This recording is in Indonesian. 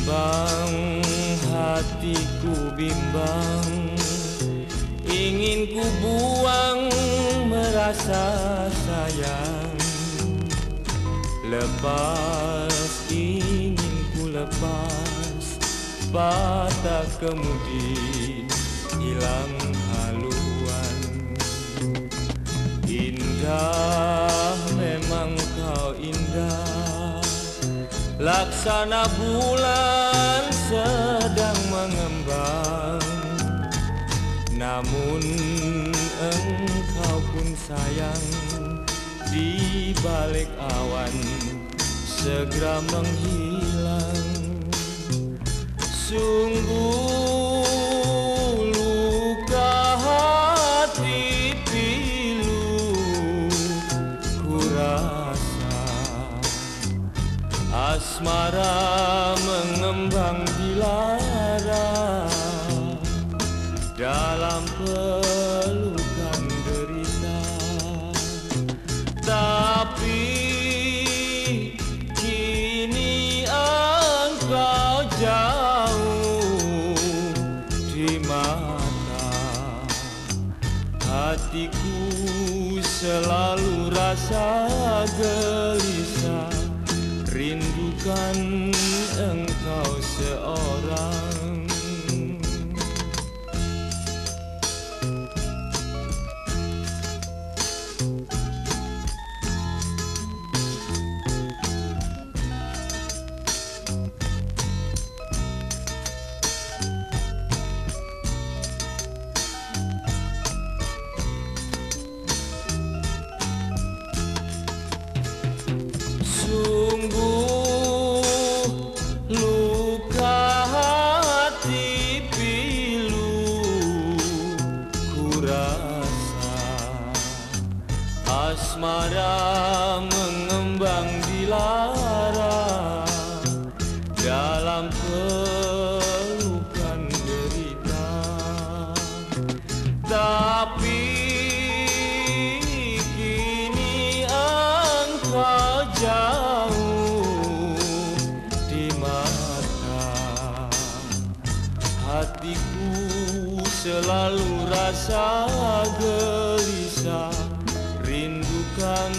Bimbang hatiku bimbang. Ingin ku buang merasa sayang. Lepas ingin ku lepas. Patah kemudi hilang haluan. Indah memang kau indah. Laksana bulan pun sayang Di balik awan segera menghilang. Sungguh luka hati pilu Ku rasa Asmara mengembang di lara Dalam pelukan Hatiku selalu rasa gelisah. Rindukan engkau seorang asmara mengembang di lara Dalam pelukan derita. Tapi kini engkau jauh di mata. Hatiku selalu rasa gelisah Rindukan